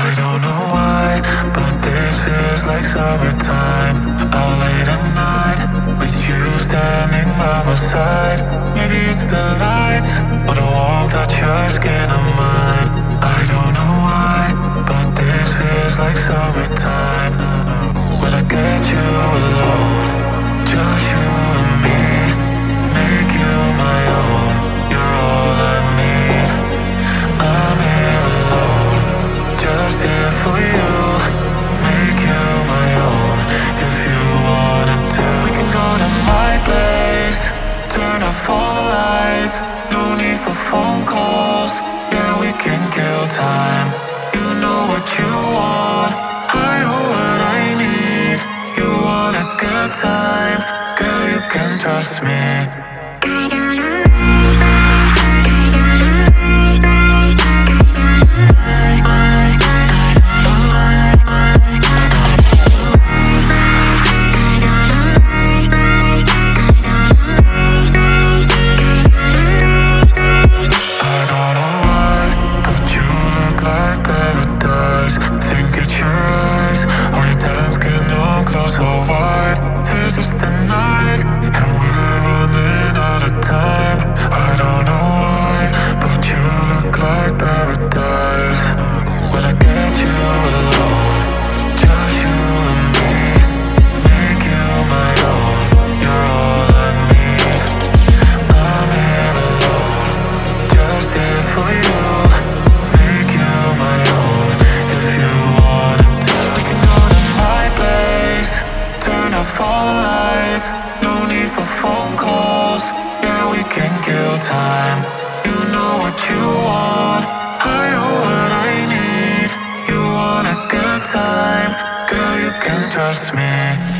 I don't know why, but this feels like summertime. Out late at night, with you standing by my side. Maybe it's the lights, or the warmth your skin on mine. I don't know why, but this feels like summertime. Lights. No need for phone calls. Yeah, we can kill time. You know what you want, I know what I need. You want a good time, girl, you can trust me. I paradise. When I get you alone, just you and me, make you my own. You're all I need. I'm here alone. Just here for you, make you my own. If you wanted to, my place, turn off all lights. No need for phone calls. Yeah, we can kill time. Trust me.